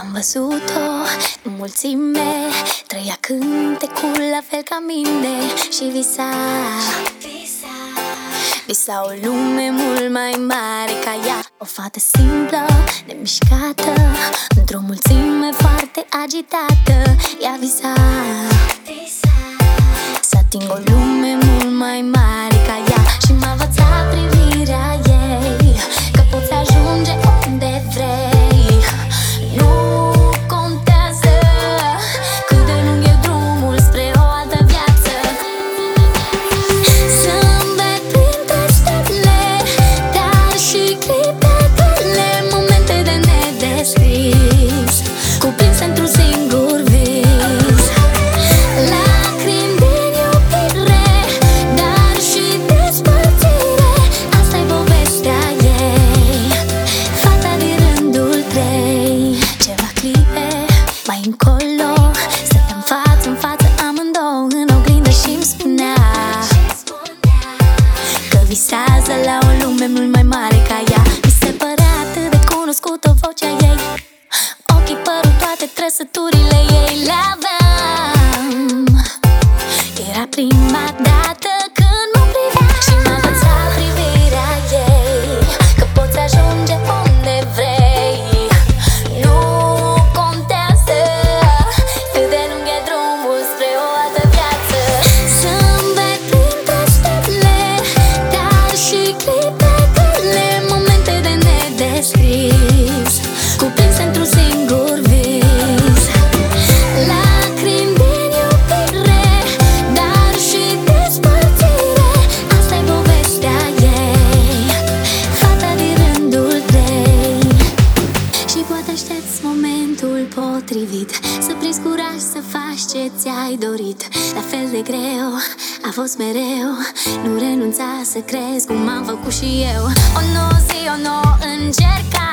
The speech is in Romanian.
Am văzut-o în mulțime Trăia cântecul la fel ca mine Și visa. Visa. O lume mult mai mare ca ea. O fată simplă, nemișcată Într-o mulțime foarte agitată. Ea visa. Să ating o lume mult mai mare ain't escrit potrivit. Să prinzi curaj să faci ce ți-ai dorit. La fel de greu a fost mereu. Nu renunța să crezi cum am făcut și eu. O nouă zi, o nouă încercare